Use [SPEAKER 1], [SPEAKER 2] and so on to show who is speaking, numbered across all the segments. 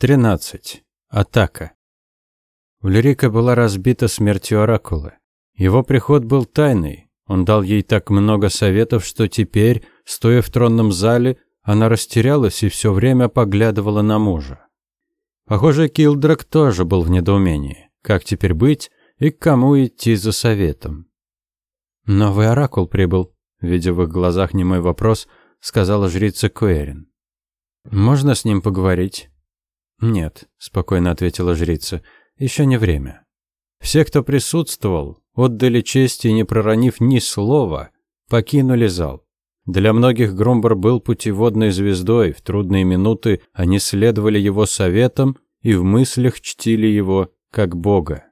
[SPEAKER 1] 13. Атака. Ульрика была разбита смертью Оракула. Его приход был тайный. Он дал ей так много советов, что теперь, стоя в тронном зале, она растерялась и все время поглядывала на мужа. Похоже, Килдрак тоже был в недоумении. Как теперь быть и к кому идти за советом? Новый оракул прибыл, видя в их глазах немой вопрос, сказала жрица Куэрин. Можно с ним поговорить? «Нет», – спокойно ответила жрица, – «еще не время». Все, кто присутствовал, отдали честь и, не проронив ни слова, покинули зал. Для многих Громбар был путеводной звездой, в трудные минуты они следовали его советам и в мыслях чтили его как бога.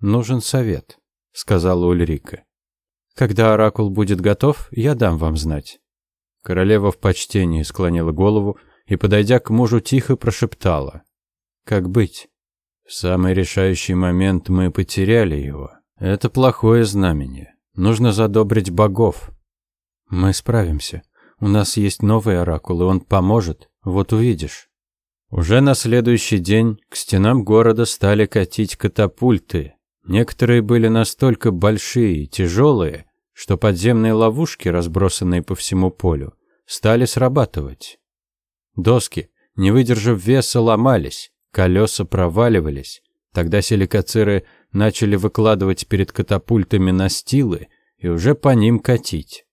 [SPEAKER 1] «Нужен совет», — сказала Ульрика. «Когда оракул будет готов, я дам вам знать». Королева в почтении склонила голову, и, подойдя к мужу, тихо прошептала. «Как быть? В самый решающий момент мы потеряли его. Это плохое знамение. Нужно задобрить богов. Мы справимся. У нас есть новый оракул, и он поможет. Вот увидишь». Уже на следующий день к стенам города стали катить катапульты. Некоторые были настолько большие и тяжелые, что подземные ловушки, разбросанные по всему полю, стали срабатывать. Доски, не выдержав веса, ломались, колеса проваливались. Тогда силикациры начали выкладывать перед катапультами настилы и уже по ним катить.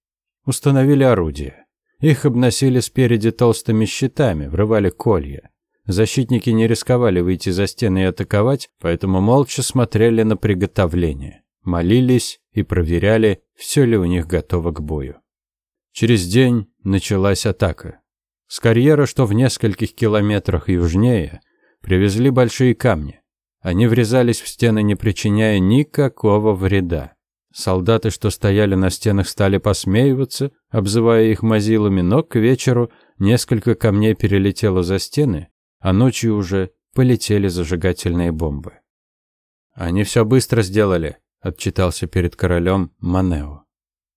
[SPEAKER 1] Установили орудия. Их обносили спереди толстыми щитами, врывали колья. Защитники не рисковали выйти за стены и атаковать, поэтому молча смотрели на приготовление. Молились и проверяли, все ли у них готово к бою. Через день началась атака. С карьера, что в нескольких километрах южнее, привезли большие камни. Они врезались в стены, не причиняя никакого вреда. Солдаты, что стояли на стенах, стали посмеиваться, обзывая их мазилами, но к вечеру несколько камней перелетело за стены, а ночью уже полетели зажигательные бомбы. «Они все быстро сделали», — отчитался перед королем Манео.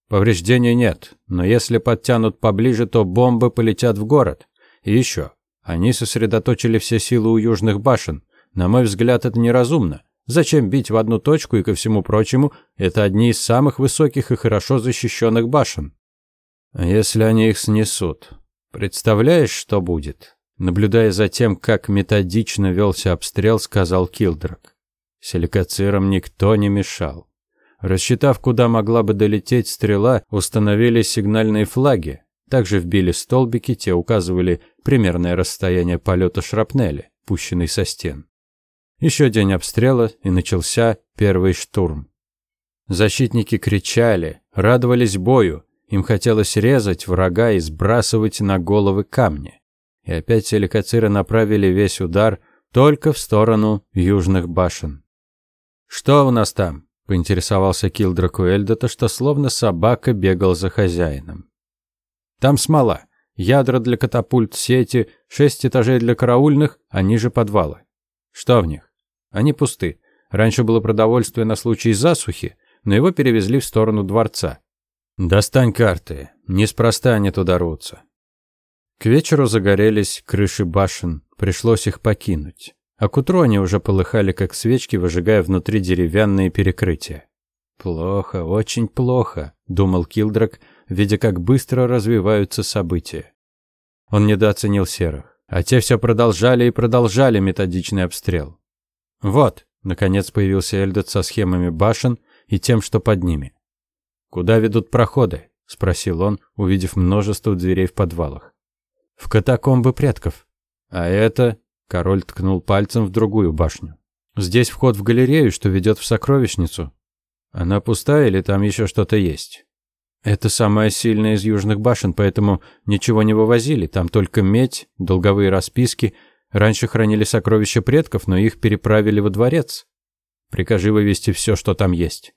[SPEAKER 1] Повреждений нет, но если подтянут поближе, то бомбы полетят в город. И еще. Они сосредоточили все силы у южных башен. На мой взгляд, это неразумно. Зачем бить в одну точку и, ко всему прочему, это одни из самых высоких и хорошо защищенных башен? А если они их снесут? Представляешь, что будет? Наблюдая за тем, как методично велся обстрел, сказал Килдрак. Силикацирам никто не мешал. Рассчитав, куда могла бы долететь стрела, установили сигнальные флаги. Также вбили столбики, те указывали примерное расстояние полета шрапнели, пущенной со стен. Еще день обстрела, и начался первый штурм. Защитники кричали, радовались бою, им хотелось резать врага и сбрасывать на головы камни. И опять селикациры направили весь удар только в сторону южных башен. «Что у нас там?» Поинтересовался Килдрак у Эльдота, что словно собака бегал за хозяином. Там смола, ядра для катапульт, сети, шесть этажей для караульных, а ниже подвалы. Что в них? Они пусты. Раньше было продовольствие на случай засухи, но его перевезли в сторону дворца. Достань карты, неспроста они туда рвутся. К вечеру загорелись крыши башен, пришлось их покинуть. А к утру они уже полыхали, как свечки, выжигая внутри деревянные перекрытия. «Плохо, очень плохо», — думал Килдрак, видя, как быстро развиваются события. Он недооценил серых, а те все продолжали и продолжали методичный обстрел. «Вот», — наконец появился Эльдот со схемами башен и тем, что под ними. «Куда ведут проходы?» — спросил он, увидев множество дверей в подвалах. «В катакомбы предков». «А это?» Король ткнул пальцем в другую башню. Здесь вход в галерею, что ведет в сокровищницу. Она пустая или там еще что-то есть? Это самая сильная из южных башен, поэтому ничего не вывозили. Там только медь, долговые расписки. Раньше хранили сокровища предков, но их переправили во дворец. Прикажи вывести все, что там есть.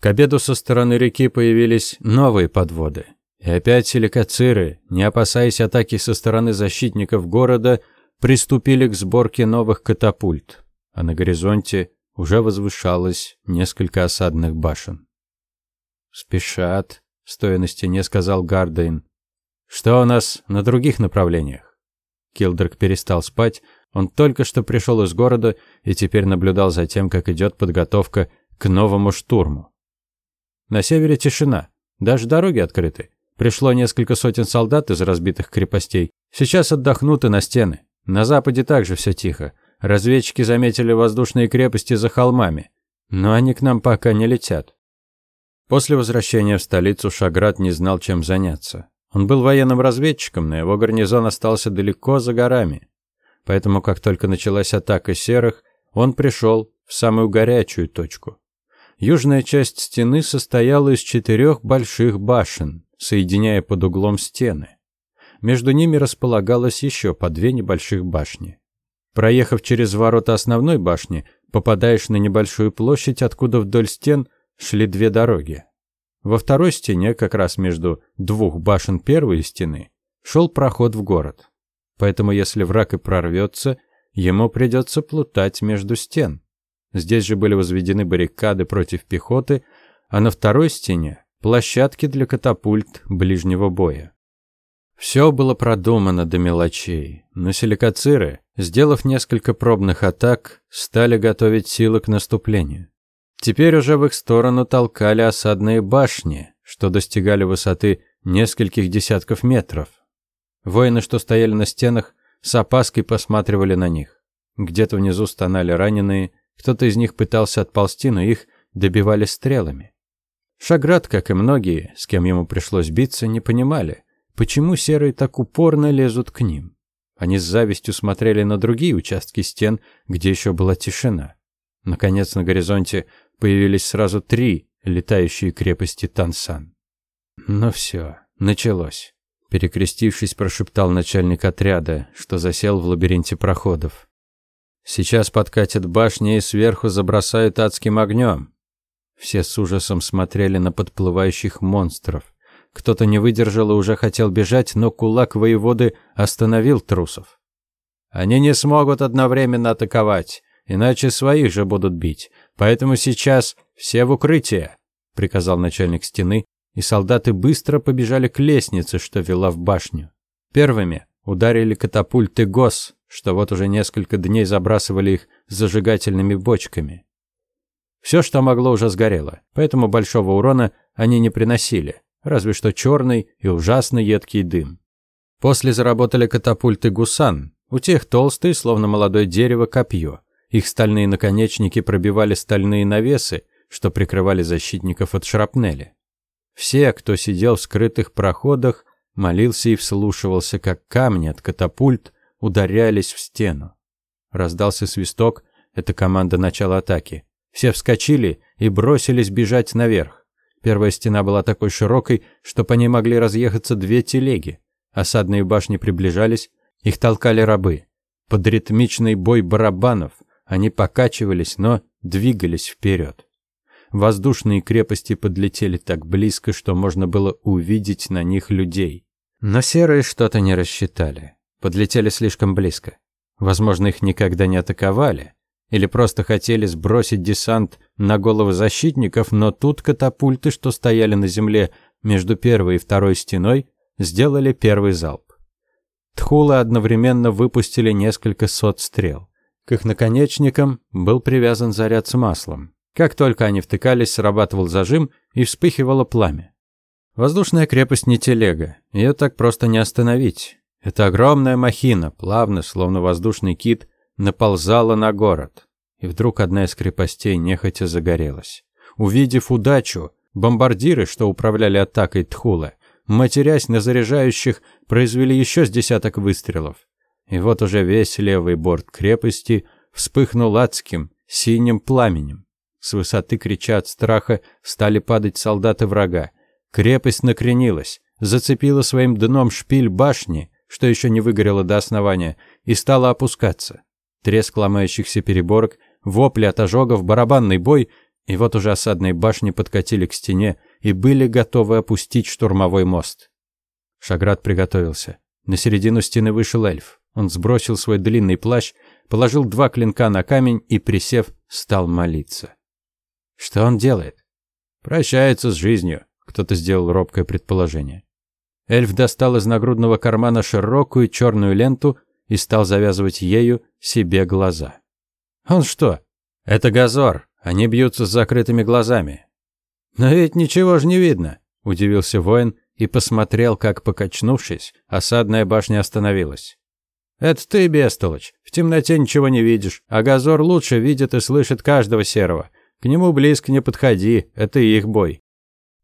[SPEAKER 1] К обеду со стороны реки появились новые подводы. И опять силикациры, не опасаясь атаки со стороны защитников города, приступили к сборке новых катапульт, а на горизонте уже возвышалось несколько осадных башен. «Спешат», — стоя на стене, сказал Гардейн. «Что у нас на других направлениях?» Килдрак перестал спать, Он только что пришел из города и теперь наблюдал за тем, как идет подготовка к новому штурму. На севере тишина, даже дороги открыты. Пришло несколько сотен солдат из разбитых крепостей. Сейчас отдохнут и на стены. На западе также все тихо. Разведчики заметили воздушные крепости за холмами. Но они к нам пока не летят. После возвращения в столицу Шаград не знал, чем заняться. Он был военным разведчиком, но его гарнизон остался далеко за горами. Поэтому, как только началась атака серых, он пришел в самую горячую точку. Южная часть стены состояла из четырех больших башен, соединяя под углом стены. Между ними располагалось еще по две небольших башни. Проехав через ворота основной башни, попадаешь на небольшую площадь, откуда вдоль стен шли две дороги. Во второй стене, как раз между двух башен первой стены, шел проход в город. Поэтому если враг и прорвется, ему придется плутать между стен. Здесь же были возведены баррикады против пехоты, а на второй стене – площадки для катапульт ближнего боя. Все было продумано до мелочей, но силикациры, сделав несколько пробных атак, стали готовить силы к наступлению. Теперь уже в их сторону толкали осадные башни, что достигали высоты нескольких десятков метров. Воины, что стояли на стенах, с опаской посматривали на них. Где-то внизу стонали раненые, кто-то из них пытался отползти, но их добивали стрелами. Шаград, как и многие, с кем ему пришлось биться, не понимали, почему серые так упорно лезут к ним. Они с завистью смотрели на другие участки стен, где еще была тишина. Наконец на горизонте появились сразу три летающие крепости Тансан. Ну все, началось. Перекрестившись, прошептал начальник отряда, что засел в лабиринте проходов. Сейчас подкатят башни и сверху забросают адским огнем. Все с ужасом смотрели на подплывающих монстров. Кто-то не выдержал и уже хотел бежать, но кулак воеводы остановил трусов. Они не смогут одновременно атаковать, иначе своих же будут бить. Поэтому сейчас все в укрытие, приказал начальник стены, и солдаты быстро побежали к лестнице, что вела в башню. Первыми ударили катапульты ГОС, что вот уже несколько дней забрасывали их зажигательными бочками. Все, что могло, уже сгорело, поэтому большого урона они не приносили, разве что черный и ужасно едкий дым. После заработали катапульты «Гусан», у тех толстые, словно молодое дерево, копье. Их стальные наконечники пробивали стальные навесы, что прикрывали защитников от шрапнели. Все, кто сидел в скрытых проходах, молился и вслушивался, как камни от катапульт ударялись в стену. Раздался свисток, это команда начала атаки. Все вскочили и бросились бежать наверх. Первая стена была такой широкой, что по ней могли разъехаться две телеги. Осадные башни приближались, их толкали рабы. Под ритмичный бой барабанов они покачивались, но двигались вперед. Воздушные крепости подлетели так близко, что можно было увидеть на них людей. Но серые что-то не рассчитали подлетели слишком близко. Возможно, их никогда не атаковали, или просто хотели сбросить десант на головы защитников, но тут катапульты, что стояли на земле между первой и второй стеной, сделали первый залп. Тхулы одновременно выпустили несколько сот стрел. К их наконечникам был привязан заряд с маслом. Как только они втыкались, срабатывал зажим и вспыхивало пламя. Воздушная крепость не телега, ее так просто не остановить. Эта огромная махина, плавно, словно воздушный кит, наползала на город. И вдруг одна из крепостей нехотя загорелась. Увидев удачу, бомбардиры, что управляли атакой Тхулы, матерясь на заряжающих, произвели еще с десяток выстрелов. И вот уже весь левый борт крепости вспыхнул адским, синим пламенем. С высоты, крича от страха, стали падать солдаты врага. Крепость накренилась, зацепила своим дном шпиль башни, что еще не выгорело до основания, и стало опускаться. Треск ломающихся переборок, вопли от ожогов, барабанный бой, и вот уже осадные башни подкатили к стене и были готовы опустить штурмовой мост. Шаград приготовился. На середину стены вышел эльф. Он сбросил свой длинный плащ, положил два клинка на камень и, присев, стал молиться. Что он делает? Прощается с жизнью, кто-то сделал робкое предположение. Эльф достал из нагрудного кармана широкую черную ленту и стал завязывать ею себе глаза. «Он что?» «Это газор. Они бьются с закрытыми глазами». «Но ведь ничего же не видно», – удивился воин и посмотрел, как, покачнувшись, осадная башня остановилась. «Это ты, бестолочь. В темноте ничего не видишь, а Газор лучше видит и слышит каждого серого. К нему близко не подходи, это их бой».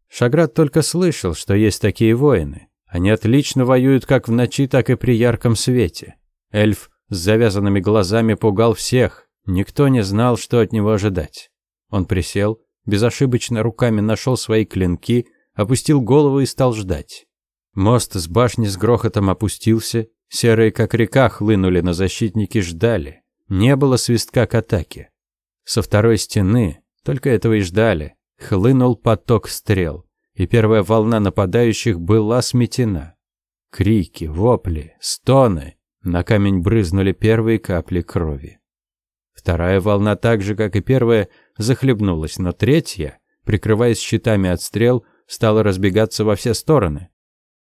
[SPEAKER 1] Шаград только слышал, что есть такие воины. Они отлично воюют как в ночи, так и при ярком свете. Эльф с завязанными глазами пугал всех. Никто не знал, что от него ожидать. Он присел, безошибочно руками нашел свои клинки, опустил голову и стал ждать. Мост с башни с грохотом опустился, серые как река хлынули на защитники, ждали. Не было свистка к атаке. Со второй стены, только этого и ждали, хлынул поток стрел, и первая волна нападающих была сметена. Крики, вопли, стоны, на камень брызнули первые капли крови. Вторая волна, так же, как и первая, захлебнулась, но третья, прикрываясь щитами от стрел, стала разбегаться во все стороны.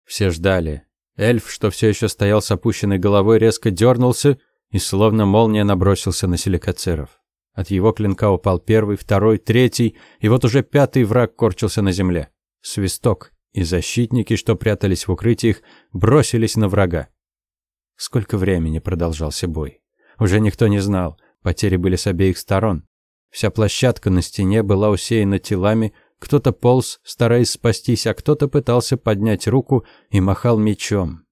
[SPEAKER 1] Все ждали. Эльф, что все еще стоял с опущенной головой, резко дернулся и словно молния набросился на силикацеров. От его клинка упал первый, второй, третий, и вот уже пятый враг корчился на земле. Свисток, и защитники, что прятались в укрытиях, бросились на врага. Сколько времени продолжался бой? Уже никто не знал, потери были с обеих сторон. Вся площадка на стене была усеяна телами, кто-то полз, стараясь спастись, а кто-то пытался поднять руку и махал мечом.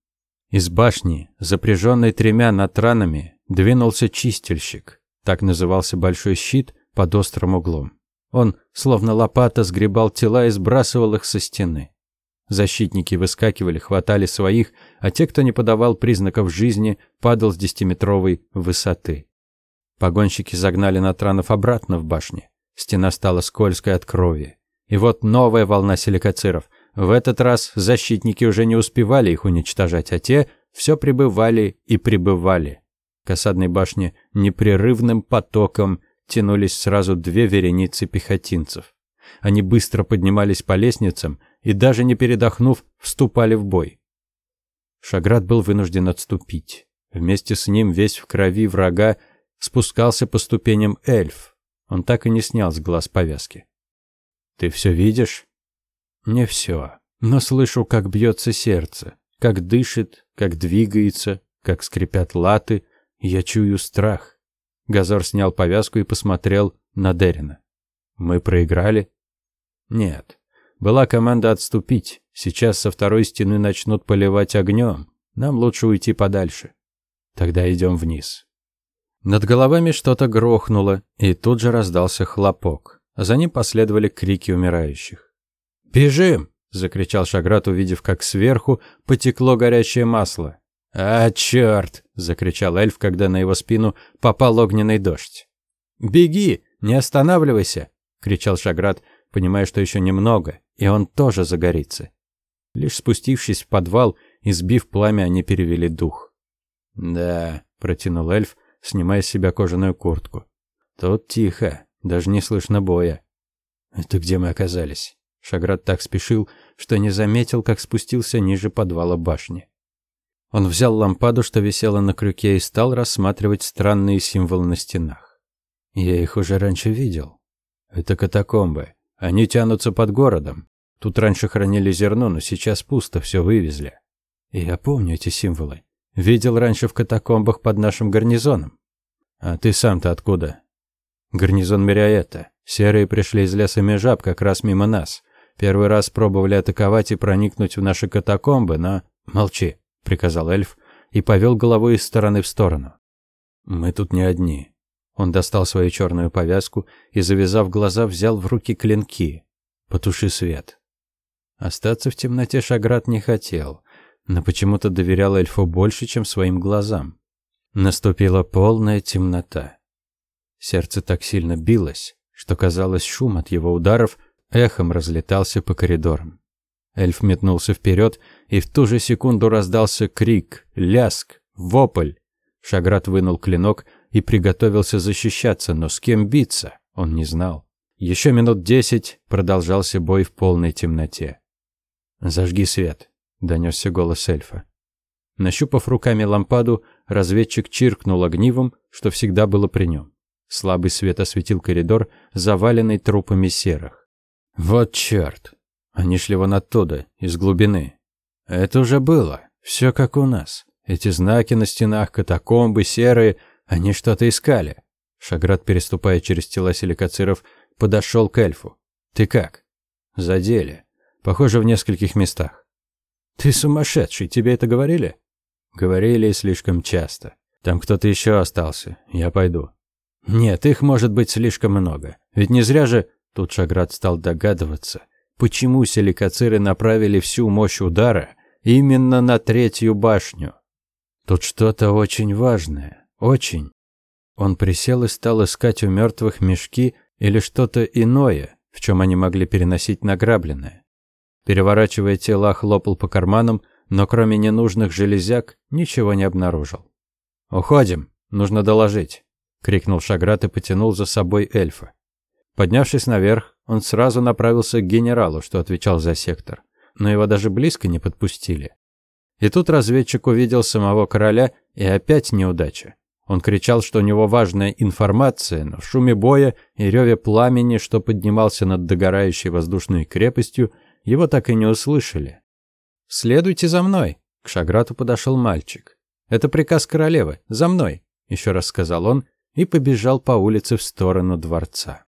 [SPEAKER 1] Из башни, запряженной тремя натранами, двинулся чистильщик. Так назывался большой щит под острым углом. Он, словно лопата, сгребал тела и сбрасывал их со стены. Защитники выскакивали, хватали своих, а те, кто не подавал признаков жизни, падал с десятиметровой высоты. Погонщики загнали Натранов обратно в башню. Стена стала скользкой от крови. И вот новая волна силикациров. В этот раз защитники уже не успевали их уничтожать, а те все прибывали и прибывали. К осадной башне непрерывным потоком тянулись сразу две вереницы пехотинцев. Они быстро поднимались по лестницам и, даже не передохнув, вступали в бой. Шаград был вынужден отступить. Вместе с ним весь в крови врага спускался по ступеням эльф. Он так и не снял с глаз повязки. «Ты все видишь?» «Не все, но слышу, как бьется сердце, как дышит, как двигается, как скрипят латы. Я чую страх». Газор снял повязку и посмотрел на Дерина. «Мы проиграли?» «Нет. Была команда отступить. Сейчас со второй стены начнут поливать огнем. Нам лучше уйти подальше. Тогда идем вниз». Над головами что-то грохнуло, и тут же раздался хлопок. За ним последовали крики умирающих. «Бежим!» – закричал Шаграт, увидев, как сверху потекло горячее масло. «А, черт!» – закричал эльф, когда на его спину попал огненный дождь. «Беги! Не останавливайся!» – кричал Шаграт, понимая, что еще немного, и он тоже загорится. Лишь спустившись в подвал и сбив пламя, они перевели дух. «Да», – протянул эльф, снимая с себя кожаную куртку. «Тут тихо, даже не слышно боя». «Это где мы оказались?» Шаград так спешил, что не заметил, как спустился ниже подвала башни. Он взял лампаду, что висела на крюке, и стал рассматривать странные символы на стенах. Я их уже раньше видел. Это катакомбы. Они тянутся под городом. Тут раньше хранили зерно, но сейчас пусто, все вывезли. И я помню эти символы. Видел раньше в катакомбах под нашим гарнизоном. А ты сам-то откуда? Гарнизон Мириаэта. Серые пришли из леса Межаб как раз мимо нас. Первый раз пробовали атаковать и проникнуть в наши катакомбы, но... Молчи, приказал эльф и повел головой из стороны в сторону. Мы тут не одни. Он достал свою черную повязку и, завязав глаза, взял в руки клинки. Потуши свет. Остаться в темноте Шаграт не хотел но почему-то доверял эльфу больше, чем своим глазам. Наступила полная темнота. Сердце так сильно билось, что казалось, шум от его ударов эхом разлетался по коридорам. Эльф метнулся вперед, и в ту же секунду раздался крик, ляск, вопль. Шаграт вынул клинок и приготовился защищаться, но с кем биться, он не знал. Еще минут десять продолжался бой в полной темноте. «Зажги свет», — донесся голос эльфа. Нащупав руками лампаду, разведчик чиркнул огнивом, что всегда было при нем. Слабый свет осветил коридор, заваленный трупами серых. Вот черт! Они шли вон оттуда, из глубины. Это уже было. Все как у нас. Эти знаки на стенах, катакомбы, серые, они что-то искали. Шаград, переступая через тела силикациров, подошел к эльфу. «Ты как?» «Задели. Похоже, в нескольких местах». «Ты сумасшедший, тебе это говорили?» «Говорили слишком часто. Там кто-то еще остался. Я пойду». «Нет, их может быть слишком много. Ведь не зря же...» Тут Шаград стал догадываться, почему силикациры направили всю мощь удара именно на третью башню. Тут что-то очень важное. Очень. Он присел и стал искать у мертвых мешки или что-то иное, в чем они могли переносить награбленное. Переворачивая тела, хлопал по карманам, но кроме ненужных железяк ничего не обнаружил. «Уходим, нужно доложить», — крикнул Шаграт и потянул за собой эльфа. Поднявшись наверх, он сразу направился к генералу, что отвечал за сектор, но его даже близко не подпустили. И тут разведчик увидел самого короля, и опять неудача. Он кричал, что у него важная информация, но в шуме боя и реве пламени, что поднимался над догорающей воздушной крепостью, его так и не услышали. «Следуйте за мной!» К Шаграту подошел мальчик. «Это приказ королевы. За мной!» Еще раз сказал он и побежал по улице в сторону дворца.